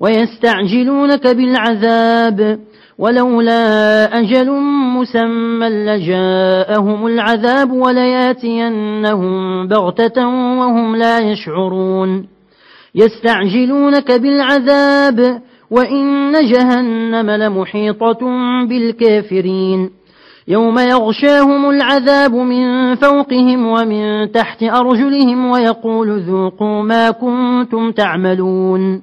ويستعجلونك بالعذاب. ولولا أجل مسمى لجاءهم العذاب ولياتينهم بغتة وهم لا يشعرون. يستعجلونك بالعذاب وإن جهنم لمحيطة بالكافرين. يوم يغشاهم العذاب من فوقهم ومن تحت أرجلهم ويقول ذوقوا ما كنتم تعملون.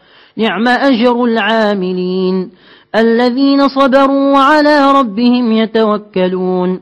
نعم أجر العاملين الذين صبروا على ربهم يتوكلون